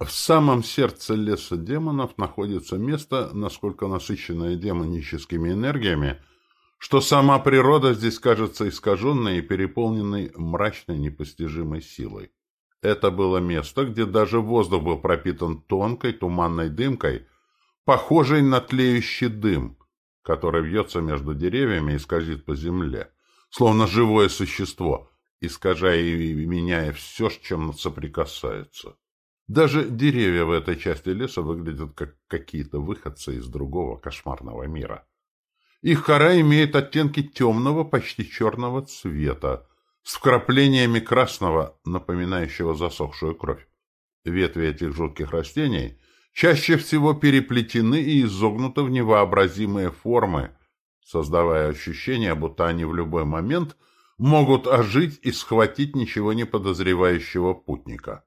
В самом сердце леса демонов находится место, насколько насыщенное демоническими энергиями, что сама природа здесь кажется искаженной и переполненной мрачной непостижимой силой. Это было место, где даже воздух был пропитан тонкой туманной дымкой, похожей на тлеющий дым, который вьется между деревьями и скользит по земле, словно живое существо, искажая и меняя все, с чем соприкасается. Даже деревья в этой части леса выглядят как какие-то выходцы из другого кошмарного мира. Их кора имеет оттенки темного, почти черного цвета, с вкраплениями красного, напоминающего засохшую кровь. Ветви этих жутких растений чаще всего переплетены и изогнуты в невообразимые формы, создавая ощущение, будто они в любой момент могут ожить и схватить ничего не подозревающего путника.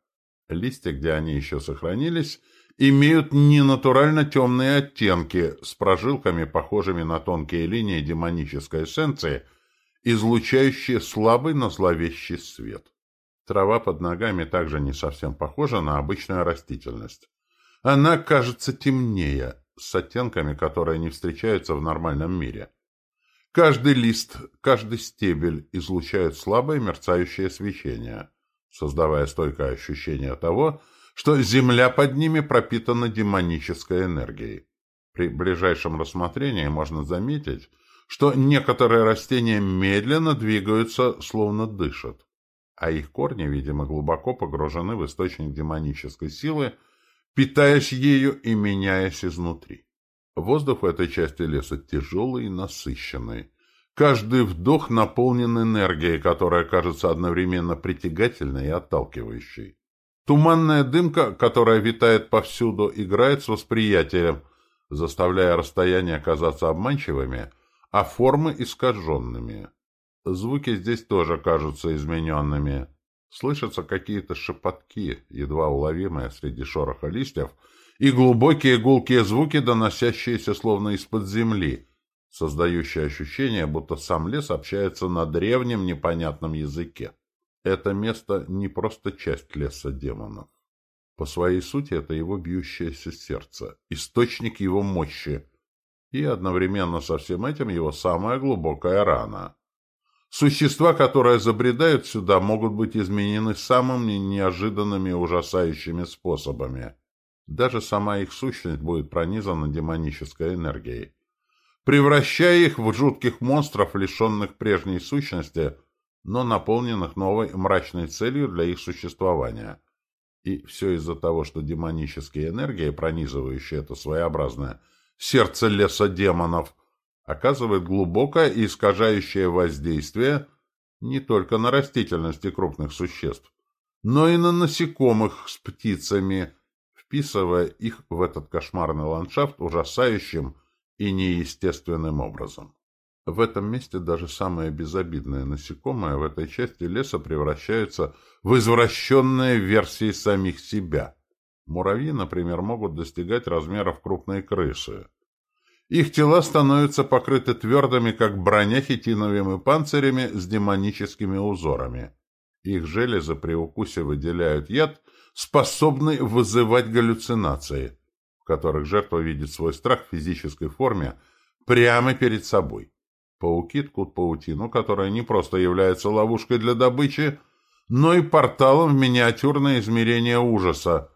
Листья, где они еще сохранились, имеют ненатурально темные оттенки с прожилками, похожими на тонкие линии демонической эссенции, излучающие слабый, но зловещий свет. Трава под ногами также не совсем похожа на обычную растительность. Она кажется темнее, с оттенками, которые не встречаются в нормальном мире. Каждый лист, каждый стебель излучают слабое мерцающее свечение – создавая стойкое ощущение того, что земля под ними пропитана демонической энергией. При ближайшем рассмотрении можно заметить, что некоторые растения медленно двигаются, словно дышат, а их корни, видимо, глубоко погружены в источник демонической силы, питаясь ею и меняясь изнутри. Воздух в этой части леса тяжелый и насыщенный, Каждый вдох наполнен энергией, которая кажется одновременно притягательной и отталкивающей. Туманная дымка, которая витает повсюду, играет с восприятием, заставляя расстояния казаться обманчивыми, а формы искаженными. Звуки здесь тоже кажутся измененными. Слышатся какие-то шепотки, едва уловимые среди шороха листьев, и глубокие гулкие звуки, доносящиеся словно из-под земли, создающее ощущение, будто сам лес общается на древнем непонятном языке. Это место не просто часть леса демонов. По своей сути это его бьющееся сердце, источник его мощи, и одновременно со всем этим его самая глубокая рана. Существа, которые забредают сюда, могут быть изменены самыми неожиданными и ужасающими способами. Даже сама их сущность будет пронизана демонической энергией превращая их в жутких монстров, лишенных прежней сущности, но наполненных новой мрачной целью для их существования. И все из-за того, что демонические энергии, пронизывающие это своеобразное сердце леса демонов, оказывают глубокое и искажающее воздействие не только на растительность и крупных существ, но и на насекомых с птицами, вписывая их в этот кошмарный ландшафт ужасающим, и неестественным образом. В этом месте даже самое безобидное насекомое в этой части леса превращается в извращенные версии самих себя. Муравьи, например, могут достигать размеров крупной крысы. Их тела становятся покрыты твердыми, как броня, хитиновыми панцирями с демоническими узорами. Их железы при укусе выделяют яд, способный вызывать галлюцинации которых жертва видит свой страх в физической форме прямо перед собой. Пауки ткут паутину, которая не просто является ловушкой для добычи, но и порталом в миниатюрное измерение ужаса,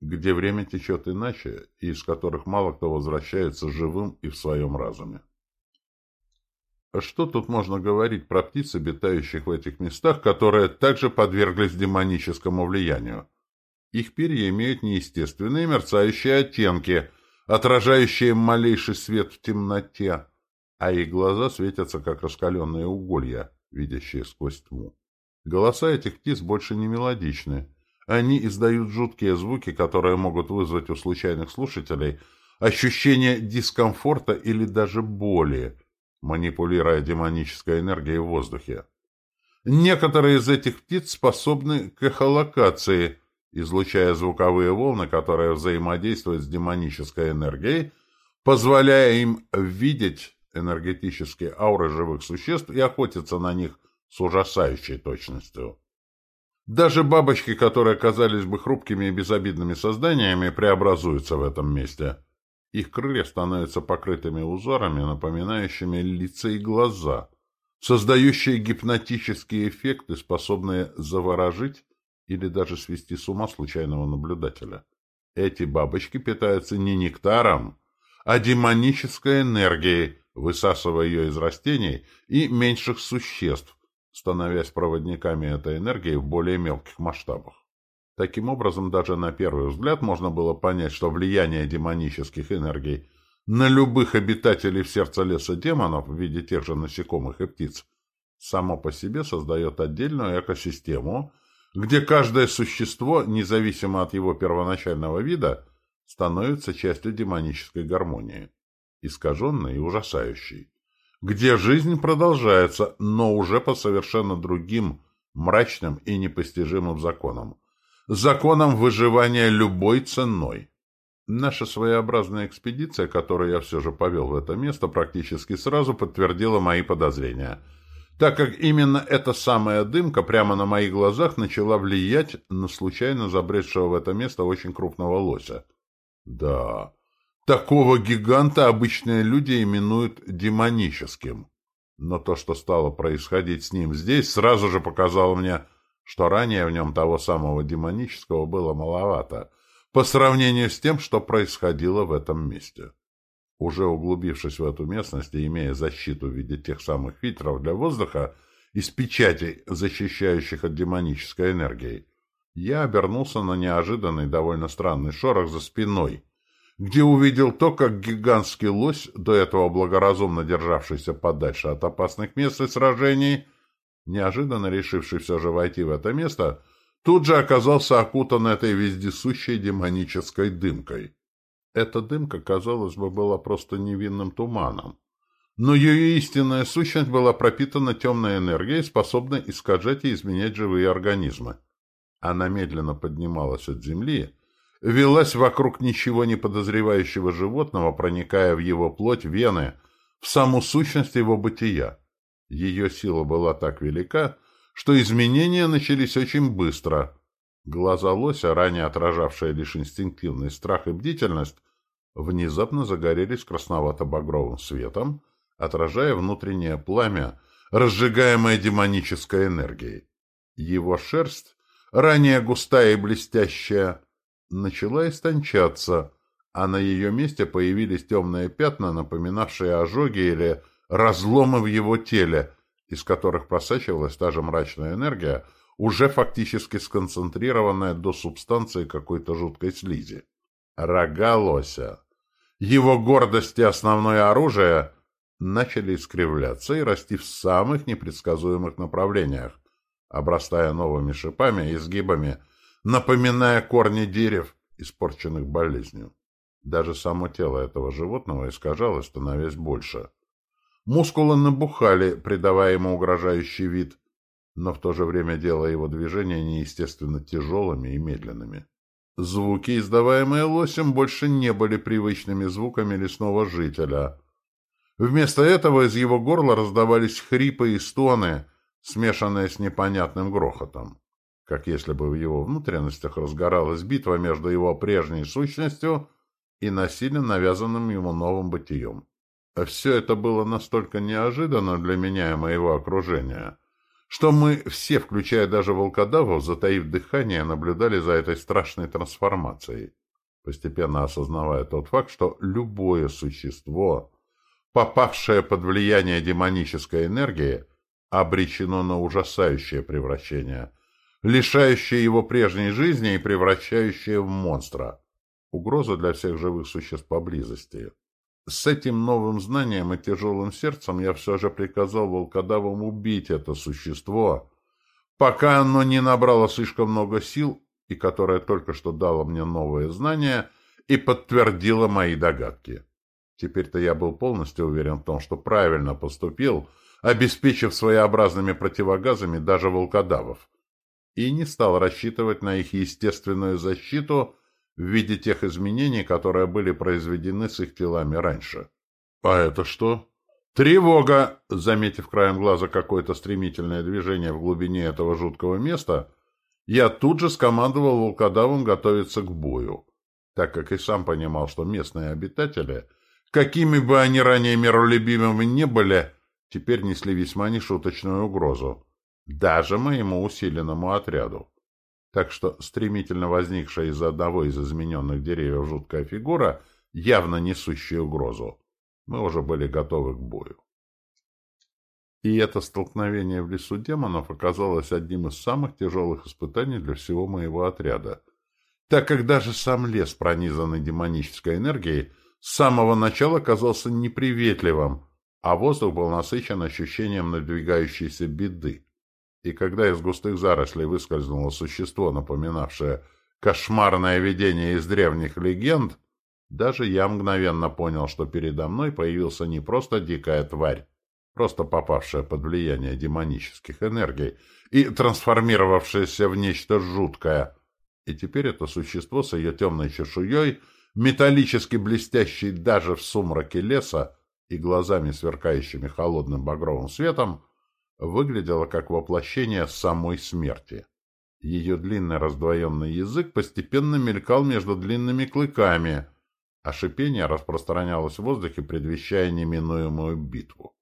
где время течет иначе, и из которых мало кто возвращается живым и в своем разуме. А что тут можно говорить про птиц, обитающих в этих местах, которые также подверглись демоническому влиянию? Их перья имеют неестественные мерцающие оттенки, отражающие малейший свет в темноте, а их глаза светятся, как раскаленные уголья, видящие сквозь тьму. Голоса этих птиц больше не мелодичны. Они издают жуткие звуки, которые могут вызвать у случайных слушателей ощущение дискомфорта или даже боли, манипулируя демонической энергией в воздухе. Некоторые из этих птиц способны к эхолокации – излучая звуковые волны, которые взаимодействуют с демонической энергией, позволяя им видеть энергетические ауры живых существ и охотиться на них с ужасающей точностью. Даже бабочки, которые казались бы хрупкими и безобидными созданиями, преобразуются в этом месте. Их крылья становятся покрытыми узорами, напоминающими лица и глаза, создающие гипнотические эффекты, способные заворожить или даже свести с ума случайного наблюдателя. Эти бабочки питаются не нектаром, а демонической энергией, высасывая ее из растений и меньших существ, становясь проводниками этой энергии в более мелких масштабах. Таким образом, даже на первый взгляд можно было понять, что влияние демонических энергий на любых обитателей в сердце леса демонов в виде тех же насекомых и птиц само по себе создает отдельную экосистему, где каждое существо, независимо от его первоначального вида, становится частью демонической гармонии, искаженной и ужасающей, где жизнь продолжается, но уже по совершенно другим, мрачным и непостижимым законам, законам выживания любой ценой. Наша своеобразная экспедиция, которую я все же повел в это место, практически сразу подтвердила мои подозрения – так как именно эта самая дымка прямо на моих глазах начала влиять на случайно забредшего в это место очень крупного лося. Да, такого гиганта обычные люди именуют демоническим. Но то, что стало происходить с ним здесь, сразу же показало мне, что ранее в нем того самого демонического было маловато, по сравнению с тем, что происходило в этом месте. Уже углубившись в эту местность и имея защиту в виде тех самых фильтров для воздуха из печатей, защищающих от демонической энергии, я обернулся на неожиданный, довольно странный шорох за спиной, где увидел то, как гигантский лось, до этого благоразумно державшийся подальше от опасных мест и сражений, неожиданно решивший все же войти в это место, тут же оказался окутан этой вездесущей демонической дымкой. Эта дымка, казалось бы, была просто невинным туманом. Но ее истинная сущность была пропитана темной энергией, способной искажать и изменять живые организмы. Она медленно поднималась от земли, велась вокруг ничего не подозревающего животного, проникая в его плоть, вены, в саму сущность его бытия. Ее сила была так велика, что изменения начались очень быстро. Глаза лося, ранее отражавшие лишь инстинктивный страх и бдительность, внезапно загорелись красновато-багровым светом, отражая внутреннее пламя, разжигаемое демонической энергией. Его шерсть, ранее густая и блестящая, начала истончаться, а на ее месте появились темные пятна, напоминавшие ожоги или разломы в его теле, из которых просачивалась та же мрачная энергия, уже фактически сконцентрированная до субстанции какой-то жуткой слизи. Рога лося, его гордость и основное оружие начали искривляться и расти в самых непредсказуемых направлениях, обрастая новыми шипами и изгибами, напоминая корни дерев, испорченных болезнью. Даже само тело этого животного искажалось, становясь больше. Мускулы набухали, придавая ему угрожающий вид, но в то же время делая его движения неестественно тяжелыми и медленными. Звуки, издаваемые лосем, больше не были привычными звуками лесного жителя. Вместо этого из его горла раздавались хрипы и стоны, смешанные с непонятным грохотом, как если бы в его внутренностях разгоралась битва между его прежней сущностью и насильно навязанным ему новым бытием. Все это было настолько неожиданно для меня и моего окружения, что мы все, включая даже волкодавов, затаив дыхание, наблюдали за этой страшной трансформацией, постепенно осознавая тот факт, что любое существо, попавшее под влияние демонической энергии, обречено на ужасающее превращение, лишающее его прежней жизни и превращающее в монстра. Угроза для всех живых существ поблизости. С этим новым знанием и тяжелым сердцем я все же приказал волкодавам убить это существо, пока оно не набрало слишком много сил и которое только что дало мне новые знания и подтвердило мои догадки. Теперь-то я был полностью уверен в том, что правильно поступил, обеспечив своеобразными противогазами даже волкодавов, и не стал рассчитывать на их естественную защиту в виде тех изменений, которые были произведены с их телами раньше. «А это что?» «Тревога!» Заметив краем глаза какое-то стремительное движение в глубине этого жуткого места, я тут же скомандовал волкодавам готовиться к бою, так как и сам понимал, что местные обитатели, какими бы они ранее миролюбимыми не были, теперь несли весьма нешуточную угрозу, даже моему усиленному отряду. Так что стремительно возникшая из одного из измененных деревьев жуткая фигура, явно несущая угрозу, мы уже были готовы к бою. И это столкновение в лесу демонов оказалось одним из самых тяжелых испытаний для всего моего отряда, так как даже сам лес, пронизанный демонической энергией, с самого начала казался неприветливым, а воздух был насыщен ощущением надвигающейся беды. И когда из густых зарослей выскользнуло существо, напоминавшее кошмарное видение из древних легенд, даже я мгновенно понял, что передо мной появился не просто дикая тварь, просто попавшая под влияние демонических энергий и трансформировавшаяся в нечто жуткое. И теперь это существо с ее темной чешуей, металлически блестящей даже в сумраке леса и глазами, сверкающими холодным багровым светом, выглядело как воплощение самой смерти. Ее длинный раздвоенный язык постепенно мелькал между длинными клыками, а шипение распространялось в воздухе, предвещая неминуемую битву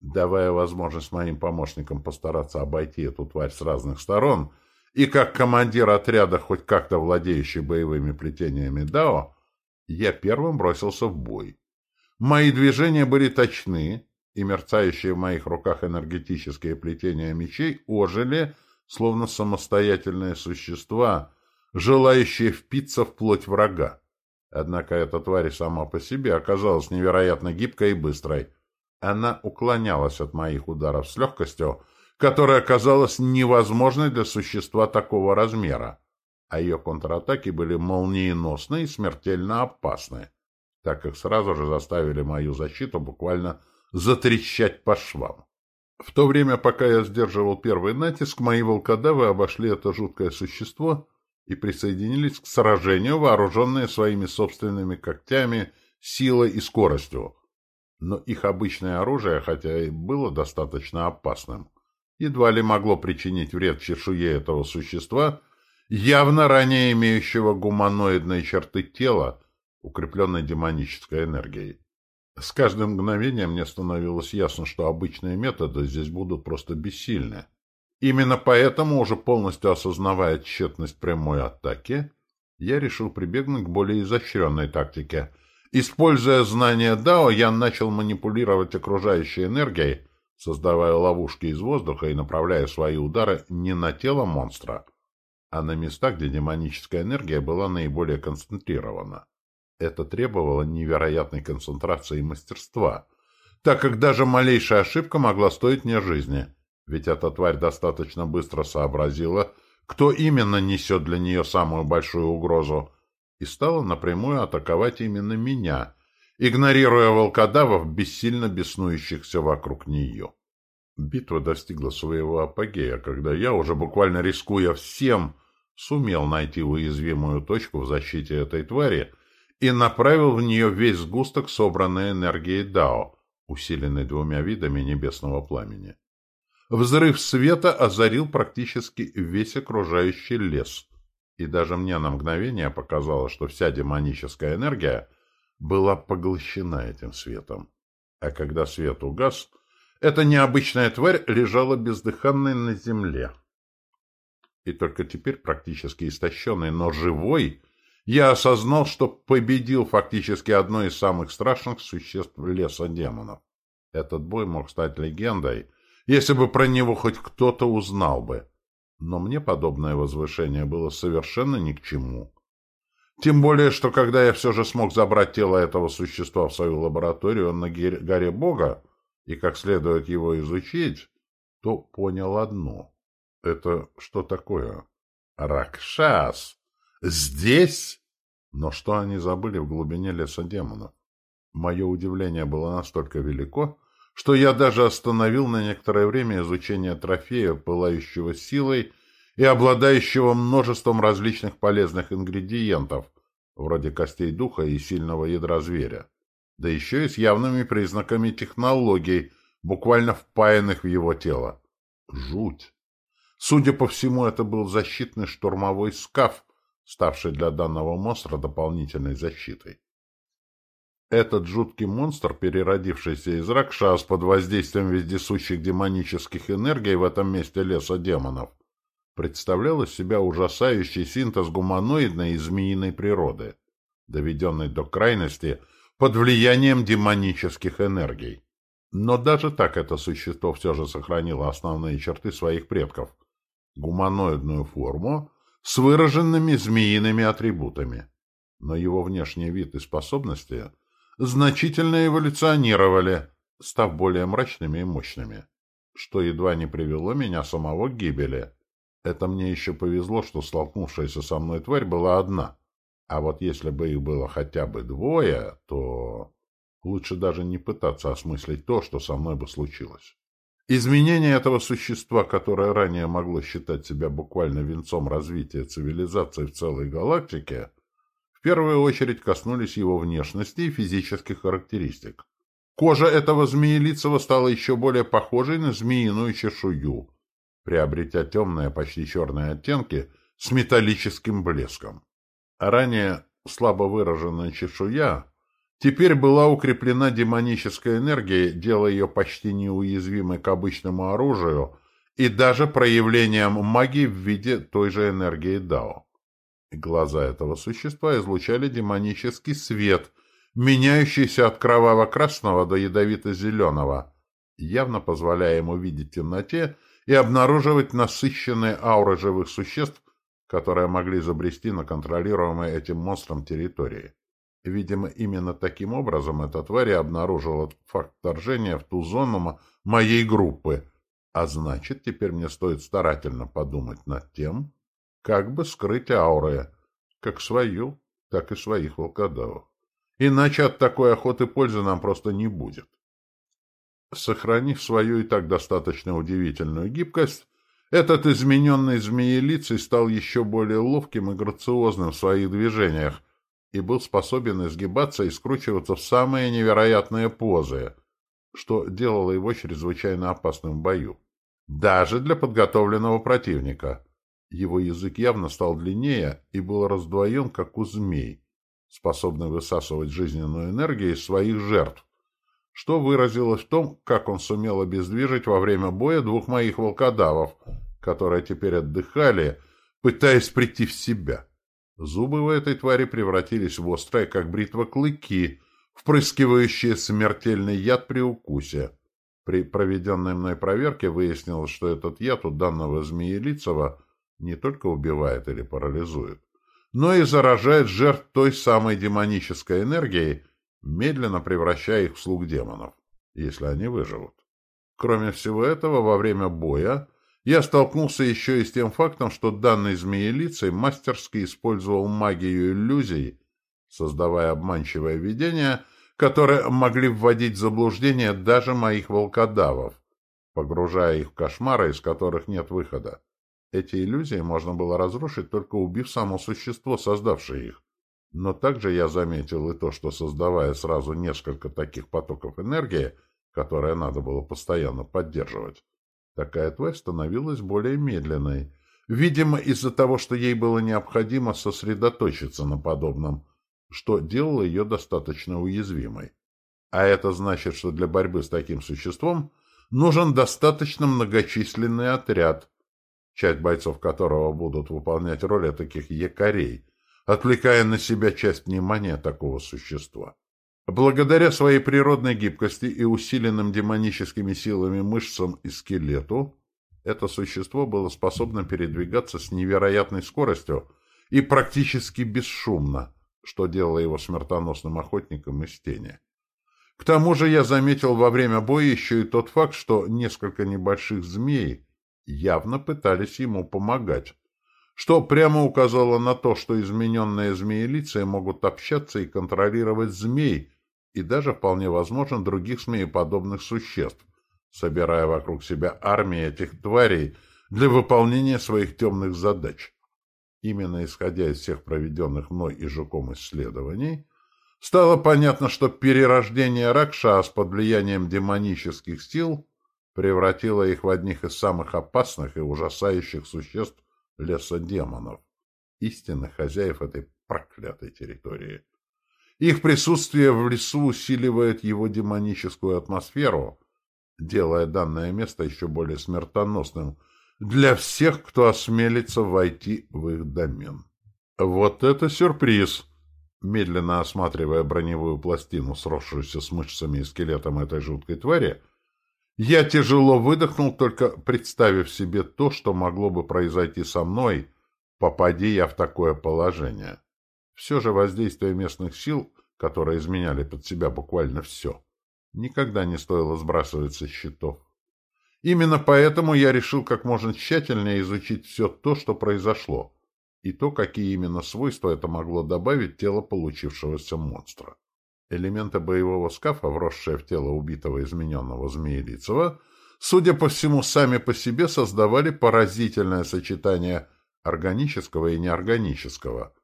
давая возможность моим помощникам постараться обойти эту тварь с разных сторон, и как командир отряда, хоть как-то владеющий боевыми плетениями Дао, я первым бросился в бой. Мои движения были точны, и мерцающие в моих руках энергетические плетения мечей ожили, словно самостоятельные существа, желающие впиться в плоть врага. Однако эта тварь сама по себе оказалась невероятно гибкой и быстрой — она уклонялась от моих ударов с легкостью, которая оказалась невозможной для существа такого размера, а ее контратаки были молниеносны и смертельно опасны, так как сразу же заставили мою защиту буквально затрещать по швам. В то время, пока я сдерживал первый натиск, мои волкодавы обошли это жуткое существо и присоединились к сражению, вооруженные своими собственными когтями, силой и скоростью, но их обычное оружие, хотя и было достаточно опасным, едва ли могло причинить вред чешуе этого существа, явно ранее имеющего гуманоидные черты тела, укрепленной демонической энергией. С каждым мгновением мне становилось ясно, что обычные методы здесь будут просто бессильны. Именно поэтому, уже полностью осознавая тщетность прямой атаки, я решил прибегнуть к более изощренной тактике — Используя знания Дао, я начал манипулировать окружающей энергией, создавая ловушки из воздуха и направляя свои удары не на тело монстра, а на места, где демоническая энергия была наиболее концентрирована. Это требовало невероятной концентрации и мастерства, так как даже малейшая ошибка могла стоить мне жизни, ведь эта тварь достаточно быстро сообразила, кто именно несет для нее самую большую угрозу, и стала напрямую атаковать именно меня, игнорируя волкодавов, бессильно беснующихся вокруг нее. Битва достигла своего апогея, когда я, уже буквально рискуя всем, сумел найти уязвимую точку в защите этой твари и направил в нее весь сгусток собранной энергии Дао, усиленной двумя видами небесного пламени. Взрыв света озарил практически весь окружающий лес, и даже мне на мгновение показалось, что вся демоническая энергия была поглощена этим светом. А когда свет угас, эта необычная тварь лежала бездыханной на земле. И только теперь, практически истощенный, но живой, я осознал, что победил фактически одно из самых страшных существ леса демонов. Этот бой мог стать легендой, если бы про него хоть кто-то узнал бы. Но мне подобное возвышение было совершенно ни к чему. Тем более, что когда я все же смог забрать тело этого существа в свою лабораторию на горе Бога и как следует его изучить, то понял одно. Это что такое? Ракшас! Здесь? Но что они забыли в глубине леса демонов? Мое удивление было настолько велико, что я даже остановил на некоторое время изучение трофея, пылающего силой и обладающего множеством различных полезных ингредиентов, вроде костей духа и сильного ядра зверя, да еще и с явными признаками технологий, буквально впаянных в его тело. Жуть! Судя по всему, это был защитный штурмовой скаф, ставший для данного монстра дополнительной защитой. Этот жуткий монстр, переродившийся из Ракшас под воздействием вездесущих демонических энергий в этом месте леса демонов, представлял из себя ужасающий синтез гуманоидной и змеиной природы, доведенный до крайности под влиянием демонических энергий. Но даже так это существо все же сохранило основные черты своих предков – гуманоидную форму с выраженными змеиными атрибутами. Но его внешний вид и способности – значительно эволюционировали, став более мрачными и мощными, что едва не привело меня самого к гибели. Это мне еще повезло, что столкнувшаяся со мной тварь была одна. А вот если бы их было хотя бы двое, то лучше даже не пытаться осмыслить то, что со мной бы случилось. Изменение этого существа, которое ранее могло считать себя буквально венцом развития цивилизации в целой галактике, в первую очередь коснулись его внешности и физических характеристик. Кожа этого змеелицего стала еще более похожей на змеиную чешую, приобретя темные, почти черные оттенки с металлическим блеском. А ранее слабо выраженная чешуя теперь была укреплена демонической энергией, делая ее почти неуязвимой к обычному оружию и даже проявлением магии в виде той же энергии Дао. Глаза этого существа излучали демонический свет, меняющийся от кроваво-красного до ядовито-зеленого, явно позволяя ему видеть в темноте и обнаруживать насыщенные ауры живых существ, которые могли забрести на контролируемой этим монстром территории. Видимо, именно таким образом эта тварь обнаружила факт вторжения в ту зону моей группы, а значит, теперь мне стоит старательно подумать над тем, как бы скрыть ауры, как свою, так и своих волкодавов. Иначе от такой охоты пользы нам просто не будет. Сохранив свою и так достаточно удивительную гибкость, этот измененный змеелицей стал еще более ловким и грациозным в своих движениях и был способен изгибаться и скручиваться в самые невероятные позы, что делало его чрезвычайно опасным в бою. Даже для подготовленного противника. Его язык явно стал длиннее и был раздвоен, как у змей, способный высасывать жизненную энергию из своих жертв, что выразилось в том, как он сумел обездвижить во время боя двух моих волкодавов, которые теперь отдыхали, пытаясь прийти в себя. Зубы у этой твари превратились в острые, как бритва, клыки, впрыскивающие смертельный яд при укусе. При проведенной мной проверке выяснилось, что этот яд у данного змеелицего не только убивает или парализует, но и заражает жертв той самой демонической энергией, медленно превращая их в слуг демонов, если они выживут. Кроме всего этого, во время боя я столкнулся еще и с тем фактом, что данный змеелицей мастерски использовал магию иллюзий, создавая обманчивое видение, которое могли вводить в заблуждение даже моих волкодавов, погружая их в кошмары, из которых нет выхода. Эти иллюзии можно было разрушить, только убив само существо, создавшее их. Но также я заметил и то, что создавая сразу несколько таких потоков энергии, которые надо было постоянно поддерживать, такая тварь становилась более медленной, видимо, из-за того, что ей было необходимо сосредоточиться на подобном, что делало ее достаточно уязвимой. А это значит, что для борьбы с таким существом нужен достаточно многочисленный отряд, часть бойцов которого будут выполнять роли таких якорей, отвлекая на себя часть внимания такого существа. Благодаря своей природной гибкости и усиленным демоническими силами мышцам и скелету, это существо было способно передвигаться с невероятной скоростью и практически бесшумно, что делало его смертоносным охотником из тени. К тому же я заметил во время боя еще и тот факт, что несколько небольших змей явно пытались ему помогать, что прямо указало на то, что измененные змеелицы могут общаться и контролировать змей и даже, вполне возможно, других змееподобных существ, собирая вокруг себя армии этих тварей для выполнения своих темных задач. Именно исходя из всех проведенных мной и Жуком исследований, стало понятно, что перерождение Ракшас под влиянием демонических сил превратило их в одних из самых опасных и ужасающих существ леса демонов, истинных хозяев этой проклятой территории. Их присутствие в лесу усиливает его демоническую атмосферу, делая данное место еще более смертоносным для всех, кто осмелится войти в их домен. Вот это сюрприз! Медленно осматривая броневую пластину, сросшуюся с мышцами и скелетом этой жуткой твари, я тяжело выдохнул, только представив себе то, что могло бы произойти со мной, попади я в такое положение. Все же воздействие местных сил, которые изменяли под себя буквально все, никогда не стоило сбрасывать со счетов. Именно поэтому я решил как можно тщательнее изучить все то, что произошло, и то, какие именно свойства это могло добавить тело получившегося монстра. Элементы боевого скафа, вросшие в тело убитого измененного Змеелицева, судя по всему, сами по себе создавали поразительное сочетание органического и неорганического,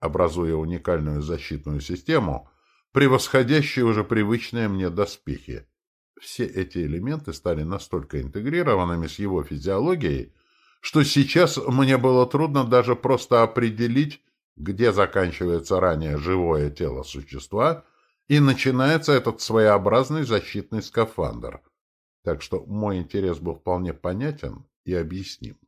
образуя уникальную защитную систему, превосходящую уже привычные мне доспехи. Все эти элементы стали настолько интегрированными с его физиологией, что сейчас мне было трудно даже просто определить, где заканчивается ранее живое тело существа и начинается этот своеобразный защитный скафандр. Так что мой интерес был вполне понятен и объясним.